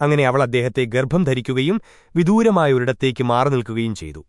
അങ്ങനെ അവൾ അദ്ദേഹത്തെ ഗർഭം ധരിക്കുകയും വിദൂരമായൊരിടത്തേക്ക് മാറി നിൽക്കുകയും ചെയ്തു.